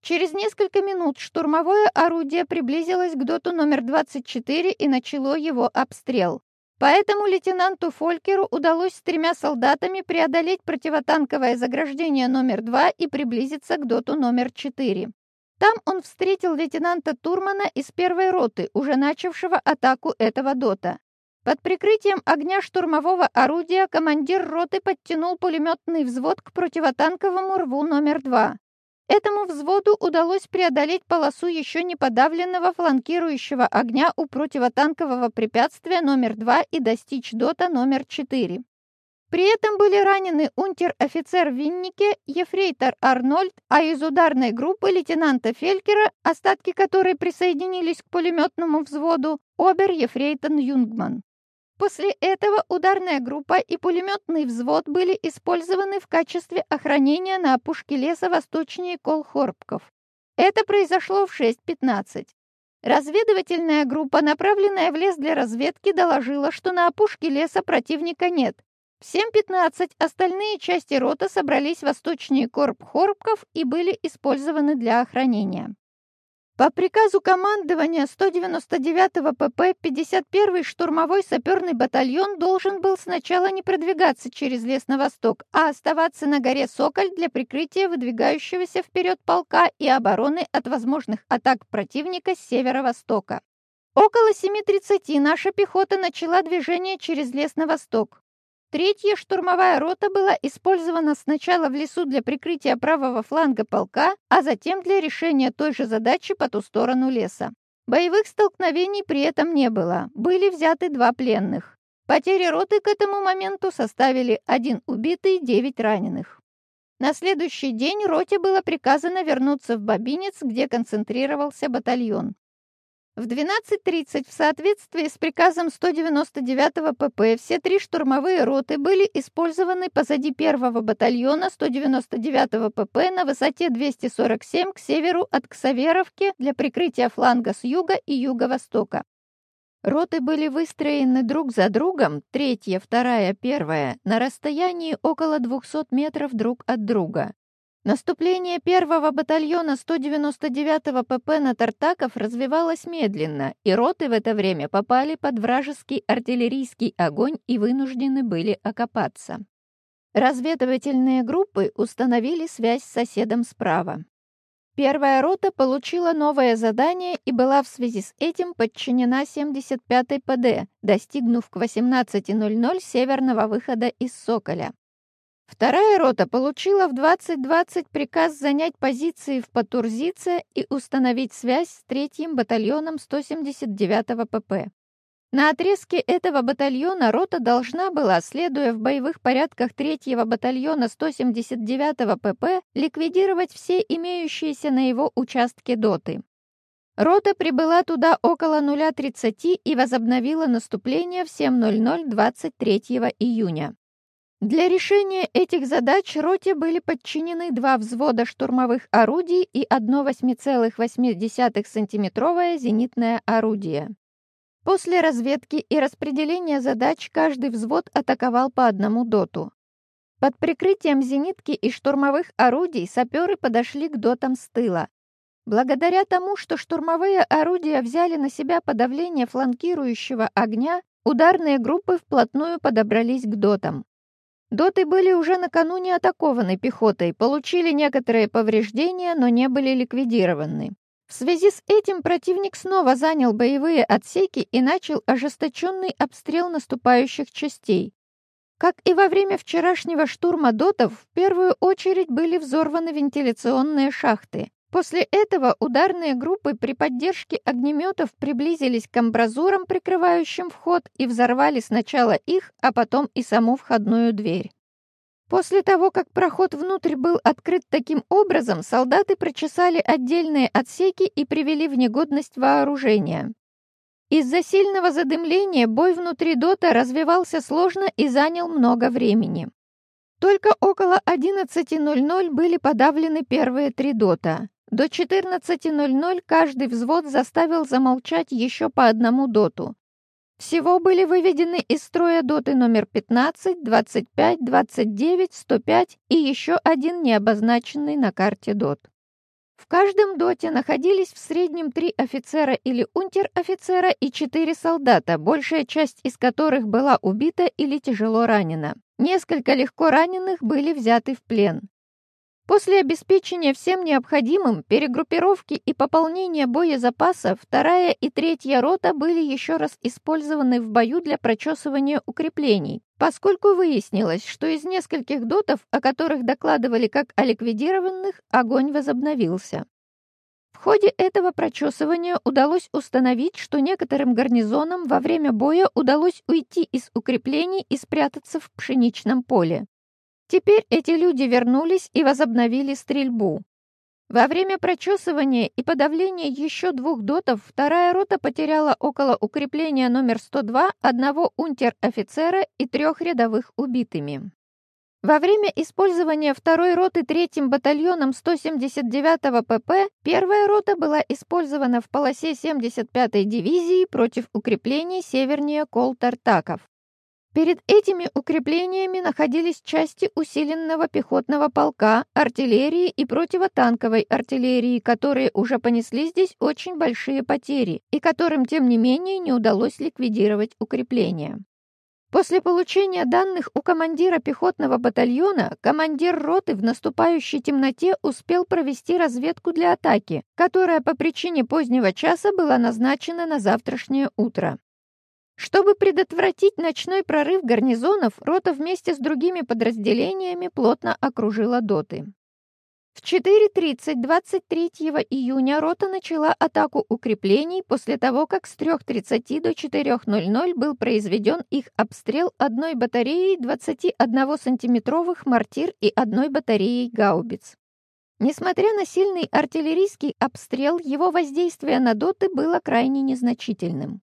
Через несколько минут штурмовое орудие приблизилось к доту номер 24 и начало его обстрел. Поэтому лейтенанту Фолькеру удалось с тремя солдатами преодолеть противотанковое заграждение номер два и приблизиться к доту номер четыре. Там он встретил лейтенанта Турмана из первой роты, уже начавшего атаку этого дота. Под прикрытием огня штурмового орудия командир роты подтянул пулеметный взвод к противотанковому рву номер два. Этому взводу удалось преодолеть полосу еще не подавленного фланкирующего огня у противотанкового препятствия номер 2 и достичь дота номер 4. При этом были ранены унтер-офицер Виннике, ефрейтор Арнольд, а из ударной группы лейтенанта Фелькера, остатки которой присоединились к пулеметному взводу, обер-ефрейтон Юнгман. После этого ударная группа и пулеметный взвод были использованы в качестве охранения на опушке леса восточнее Колхорбков. Это произошло в 6.15. Разведывательная группа, направленная в лес для разведки, доложила, что на опушке леса противника нет. В 7.15 остальные части роты собрались восточнее Корб-Хорбков и были использованы для охранения. По приказу командования 199-го ПП 51-й штурмовой саперный батальон должен был сначала не продвигаться через лес на восток, а оставаться на горе Соколь для прикрытия выдвигающегося вперед полка и обороны от возможных атак противника с северо-востока. Около 7.30 наша пехота начала движение через лес на восток. Третья штурмовая рота была использована сначала в лесу для прикрытия правого фланга полка, а затем для решения той же задачи по ту сторону леса. Боевых столкновений при этом не было, были взяты два пленных. Потери роты к этому моменту составили один убитый, девять раненых. На следующий день роте было приказано вернуться в Бабинец, где концентрировался батальон. В 12.30 в соответствии с приказом 199 ПП все три штурмовые роты были использованы позади первого батальона 199 ПП на высоте 247 к северу от Ксаверовки для прикрытия фланга с юга и юго-востока. Роты были выстроены друг за другом, третья, вторая, первая, на расстоянии около 200 метров друг от друга. Наступление первого батальона 199-го ПП на Тартаков развивалось медленно, и роты в это время попали под вражеский артиллерийский огонь и вынуждены были окопаться. Разведывательные группы установили связь с соседом справа. Первая рота получила новое задание и была в связи с этим подчинена 75-й ПД, достигнув к 18.00 северного выхода из Соколя. Вторая рота получила в 2020 приказ занять позиции в Патурзице и установить связь с третьим батальоном 179-го ПП. На отрезке этого батальона рота должна была, следуя в боевых порядках 3-го батальона 179-го ПП, ликвидировать все имеющиеся на его участке доты. Рота прибыла туда около 0.30 и возобновила наступление в 7.00 23 июня. Для решения этих задач роте были подчинены два взвода штурмовых орудий и одно 8,8 сантиметровое зенитное орудие. После разведки и распределения задач каждый взвод атаковал по одному доту. Под прикрытием зенитки и штурмовых орудий саперы подошли к дотам с тыла. Благодаря тому, что штурмовые орудия взяли на себя подавление фланкирующего огня, ударные группы вплотную подобрались к дотам. Доты были уже накануне атакованы пехотой, получили некоторые повреждения, но не были ликвидированы. В связи с этим противник снова занял боевые отсеки и начал ожесточенный обстрел наступающих частей. Как и во время вчерашнего штурма дотов, в первую очередь были взорваны вентиляционные шахты. После этого ударные группы при поддержке огнеметов приблизились к амбразурам, прикрывающим вход, и взорвали сначала их, а потом и саму входную дверь. После того, как проход внутрь был открыт таким образом, солдаты прочесали отдельные отсеки и привели в негодность вооружение. Из-за сильного задымления бой внутри дота развивался сложно и занял много времени. Только около 11.00 были подавлены первые три дота. До 14.00 каждый взвод заставил замолчать еще по одному доту. Всего были выведены из строя доты номер 15, 25, 29, 105 и еще один необозначенный на карте дот. В каждом доте находились в среднем три офицера или унтер-офицера и четыре солдата, большая часть из которых была убита или тяжело ранена. Несколько легко раненых были взяты в плен. После обеспечения всем необходимым, перегруппировки и пополнения боезапаса, вторая и третья рота были еще раз использованы в бою для прочесывания укреплений, поскольку выяснилось, что из нескольких дотов, о которых докладывали как о ликвидированных, огонь возобновился. В ходе этого прочесывания удалось установить, что некоторым гарнизонам во время боя удалось уйти из укреплений и спрятаться в пшеничном поле. Теперь эти люди вернулись и возобновили стрельбу. Во время прочесывания и подавления еще двух дотов вторая рота потеряла около укрепления номер 102 одного унтер-офицера и трех рядовых убитыми. Во время использования второй роты третьим батальоном 179-го ПП первая рота была использована в полосе 75-й дивизии против укреплений севернее Кол-Тартаков. Перед этими укреплениями находились части усиленного пехотного полка, артиллерии и противотанковой артиллерии, которые уже понесли здесь очень большие потери и которым, тем не менее, не удалось ликвидировать укрепления. После получения данных у командира пехотного батальона, командир роты в наступающей темноте успел провести разведку для атаки, которая по причине позднего часа была назначена на завтрашнее утро. Чтобы предотвратить ночной прорыв гарнизонов, рота вместе с другими подразделениями плотно окружила доты. В 4.30 23 июня рота начала атаку укреплений после того, как с 3.30 до 4.00 был произведен их обстрел одной батареей 21-сантиметровых мортир и одной батареей гаубиц. Несмотря на сильный артиллерийский обстрел, его воздействие на доты было крайне незначительным.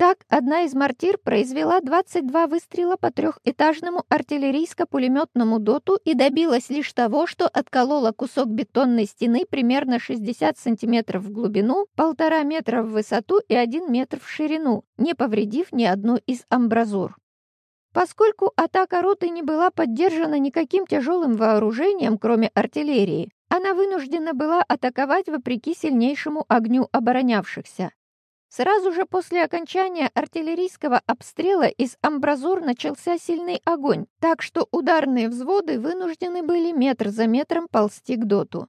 Так, одна из мортир произвела 22 выстрела по трехэтажному артиллерийско-пулеметному доту и добилась лишь того, что отколола кусок бетонной стены примерно 60 сантиметров в глубину, полтора метра в высоту и один метр в ширину, не повредив ни одну из амбразур. Поскольку атака роты не была поддержана никаким тяжелым вооружением, кроме артиллерии, она вынуждена была атаковать вопреки сильнейшему огню оборонявшихся. Сразу же после окончания артиллерийского обстрела из амбразур начался сильный огонь, так что ударные взводы вынуждены были метр за метром ползти к доту.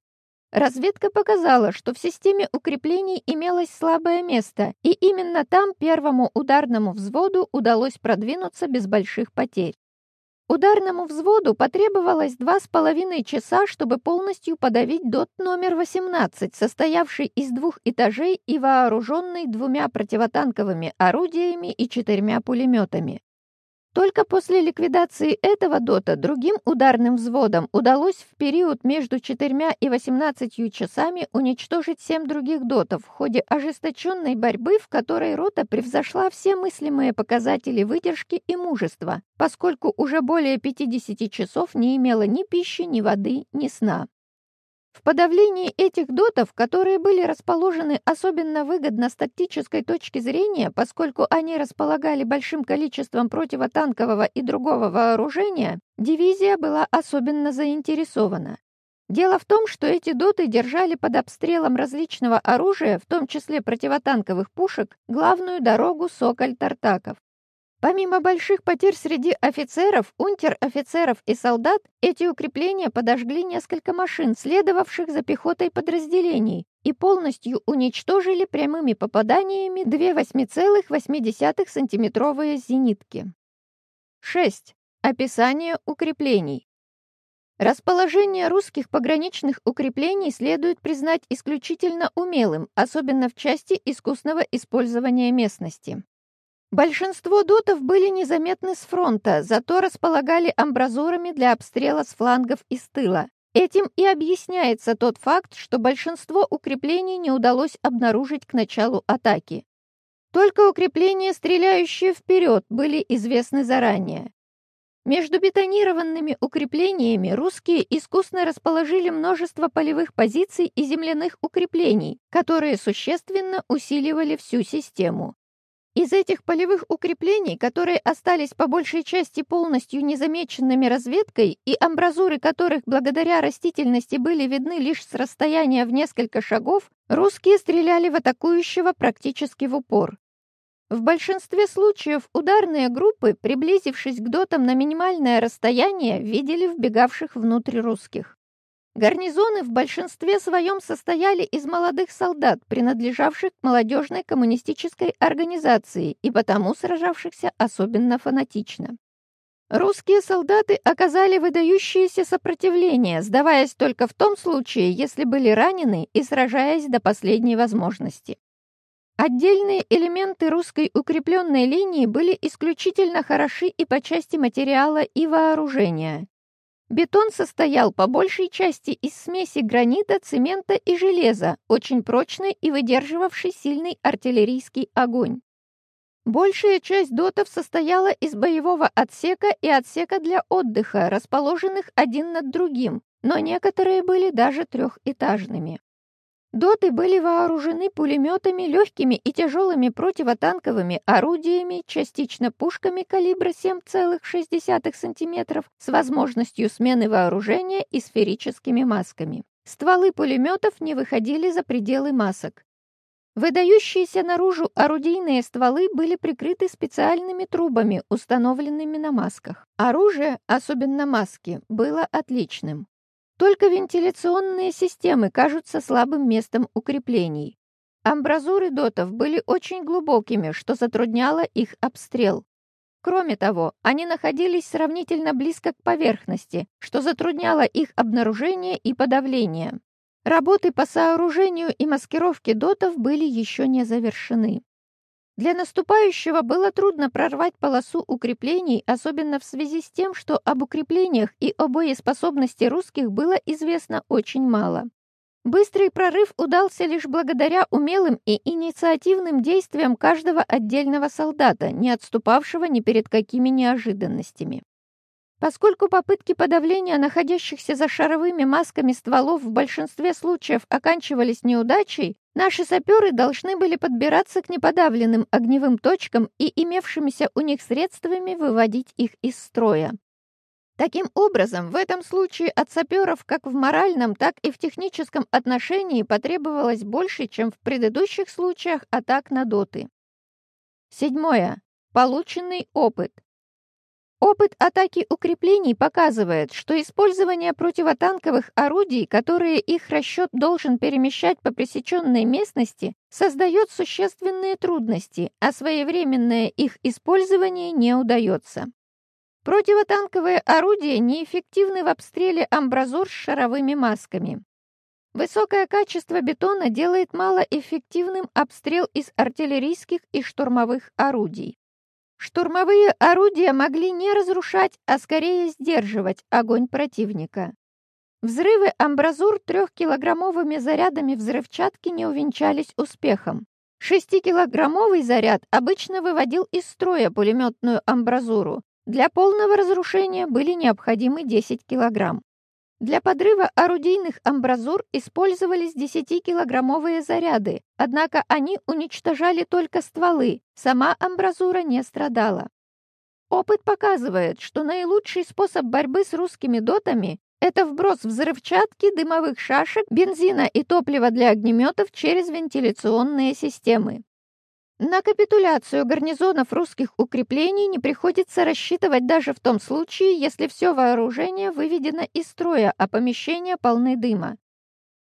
Разведка показала, что в системе укреплений имелось слабое место, и именно там первому ударному взводу удалось продвинуться без больших потерь. Ударному взводу потребовалось два с половиной часа, чтобы полностью подавить ДОТ номер 18, состоявший из двух этажей и вооруженный двумя противотанковыми орудиями и четырьмя пулеметами. Только после ликвидации этого дота другим ударным взводам удалось в период между 4 и 18 часами уничтожить 7 других дотов в ходе ожесточенной борьбы, в которой рота превзошла все мыслимые показатели выдержки и мужества, поскольку уже более 50 часов не имела ни пищи, ни воды, ни сна. В подавлении этих дотов, которые были расположены особенно выгодно с тактической точки зрения, поскольку они располагали большим количеством противотанкового и другого вооружения, дивизия была особенно заинтересована. Дело в том, что эти доты держали под обстрелом различного оружия, в том числе противотанковых пушек, главную дорогу Соколь-Тартаков. Помимо больших потерь среди офицеров, унтер-офицеров и солдат, эти укрепления подожгли несколько машин, следовавших за пехотой подразделений, и полностью уничтожили прямыми попаданиями две 8,8 сантиметровые зенитки. 6. Описание укреплений. Расположение русских пограничных укреплений следует признать исключительно умелым, особенно в части искусного использования местности. Большинство дотов были незаметны с фронта, зато располагали амбразурами для обстрела с флангов и с тыла. Этим и объясняется тот факт, что большинство укреплений не удалось обнаружить к началу атаки. Только укрепления, стреляющие вперед, были известны заранее. Между бетонированными укреплениями русские искусно расположили множество полевых позиций и земляных укреплений, которые существенно усиливали всю систему. Из этих полевых укреплений, которые остались по большей части полностью незамеченными разведкой и амбразуры которых благодаря растительности были видны лишь с расстояния в несколько шагов, русские стреляли в атакующего практически в упор. В большинстве случаев ударные группы, приблизившись к дотам на минимальное расстояние, видели вбегавших внутрь русских. Гарнизоны в большинстве своем состояли из молодых солдат, принадлежавших к молодежной коммунистической организации и потому сражавшихся особенно фанатично. Русские солдаты оказали выдающееся сопротивление, сдаваясь только в том случае, если были ранены и сражаясь до последней возможности. Отдельные элементы русской укрепленной линии были исключительно хороши и по части материала и вооружения, Бетон состоял по большей части из смеси гранита, цемента и железа, очень прочный и выдерживавший сильный артиллерийский огонь. Большая часть дотов состояла из боевого отсека и отсека для отдыха, расположенных один над другим, но некоторые были даже трехэтажными. Доты были вооружены пулеметами, легкими и тяжелыми противотанковыми орудиями, частично пушками калибра 7,6 см с возможностью смены вооружения и сферическими масками. Стволы пулеметов не выходили за пределы масок. Выдающиеся наружу орудийные стволы были прикрыты специальными трубами, установленными на масках. Оружие, особенно маски, было отличным. Только вентиляционные системы кажутся слабым местом укреплений. Амбразуры дотов были очень глубокими, что затрудняло их обстрел. Кроме того, они находились сравнительно близко к поверхности, что затрудняло их обнаружение и подавление. Работы по сооружению и маскировке дотов были еще не завершены. Для наступающего было трудно прорвать полосу укреплений, особенно в связи с тем, что об укреплениях и о боеспособности русских было известно очень мало. Быстрый прорыв удался лишь благодаря умелым и инициативным действиям каждого отдельного солдата, не отступавшего ни перед какими неожиданностями. Поскольку попытки подавления находящихся за шаровыми масками стволов в большинстве случаев оканчивались неудачей, наши саперы должны были подбираться к неподавленным огневым точкам и имевшимися у них средствами выводить их из строя. Таким образом, в этом случае от саперов как в моральном, так и в техническом отношении потребовалось больше, чем в предыдущих случаях атак на доты. Седьмое. Полученный опыт. Опыт атаки укреплений показывает, что использование противотанковых орудий, которые их расчет должен перемещать по пресеченной местности, создает существенные трудности, а своевременное их использование не удается. Противотанковые орудия неэффективны в обстреле амбразур с шаровыми масками. Высокое качество бетона делает малоэффективным обстрел из артиллерийских и штурмовых орудий. Штурмовые орудия могли не разрушать, а скорее сдерживать огонь противника. Взрывы амбразур трехкилограммовыми зарядами взрывчатки не увенчались успехом. Шестикилограммовый заряд обычно выводил из строя пулеметную амбразуру. Для полного разрушения были необходимы 10 килограмм. Для подрыва орудийных амбразур использовались 10-килограммовые заряды, однако они уничтожали только стволы, сама амбразура не страдала. Опыт показывает, что наилучший способ борьбы с русскими дотами – это вброс взрывчатки, дымовых шашек, бензина и топлива для огнеметов через вентиляционные системы. На капитуляцию гарнизонов русских укреплений не приходится рассчитывать даже в том случае, если все вооружение выведено из строя, а помещения полны дыма.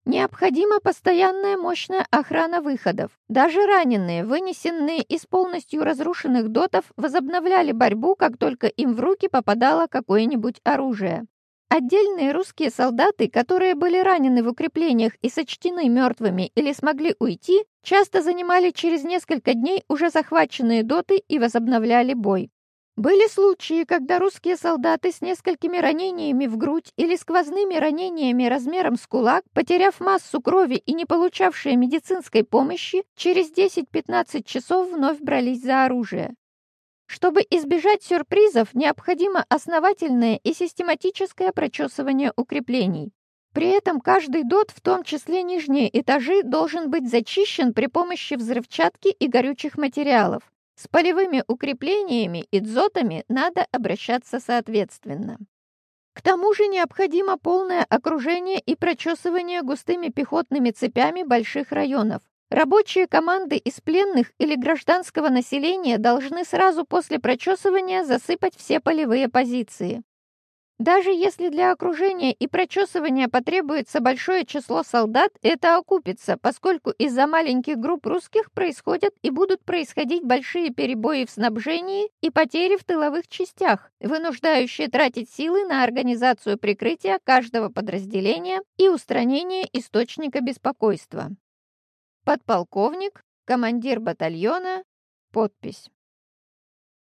Необходима постоянная мощная охрана выходов. Даже раненые, вынесенные из полностью разрушенных дотов, возобновляли борьбу, как только им в руки попадало какое-нибудь оружие. Отдельные русские солдаты, которые были ранены в укреплениях и сочтены мертвыми или смогли уйти, часто занимали через несколько дней уже захваченные доты и возобновляли бой. Были случаи, когда русские солдаты с несколькими ранениями в грудь или сквозными ранениями размером с кулак, потеряв массу крови и не получавшие медицинской помощи, через 10-15 часов вновь брались за оружие. Чтобы избежать сюрпризов, необходимо основательное и систематическое прочесывание укреплений. При этом каждый дот, в том числе нижние этажи, должен быть зачищен при помощи взрывчатки и горючих материалов. С полевыми укреплениями и дзотами надо обращаться соответственно. К тому же необходимо полное окружение и прочесывание густыми пехотными цепями больших районов. Рабочие команды из пленных или гражданского населения должны сразу после прочесывания засыпать все полевые позиции. Даже если для окружения и прочесывания потребуется большое число солдат, это окупится, поскольку из-за маленьких групп русских происходят и будут происходить большие перебои в снабжении и потери в тыловых частях, вынуждающие тратить силы на организацию прикрытия каждого подразделения и устранение источника беспокойства. Подполковник, командир батальона, подпись.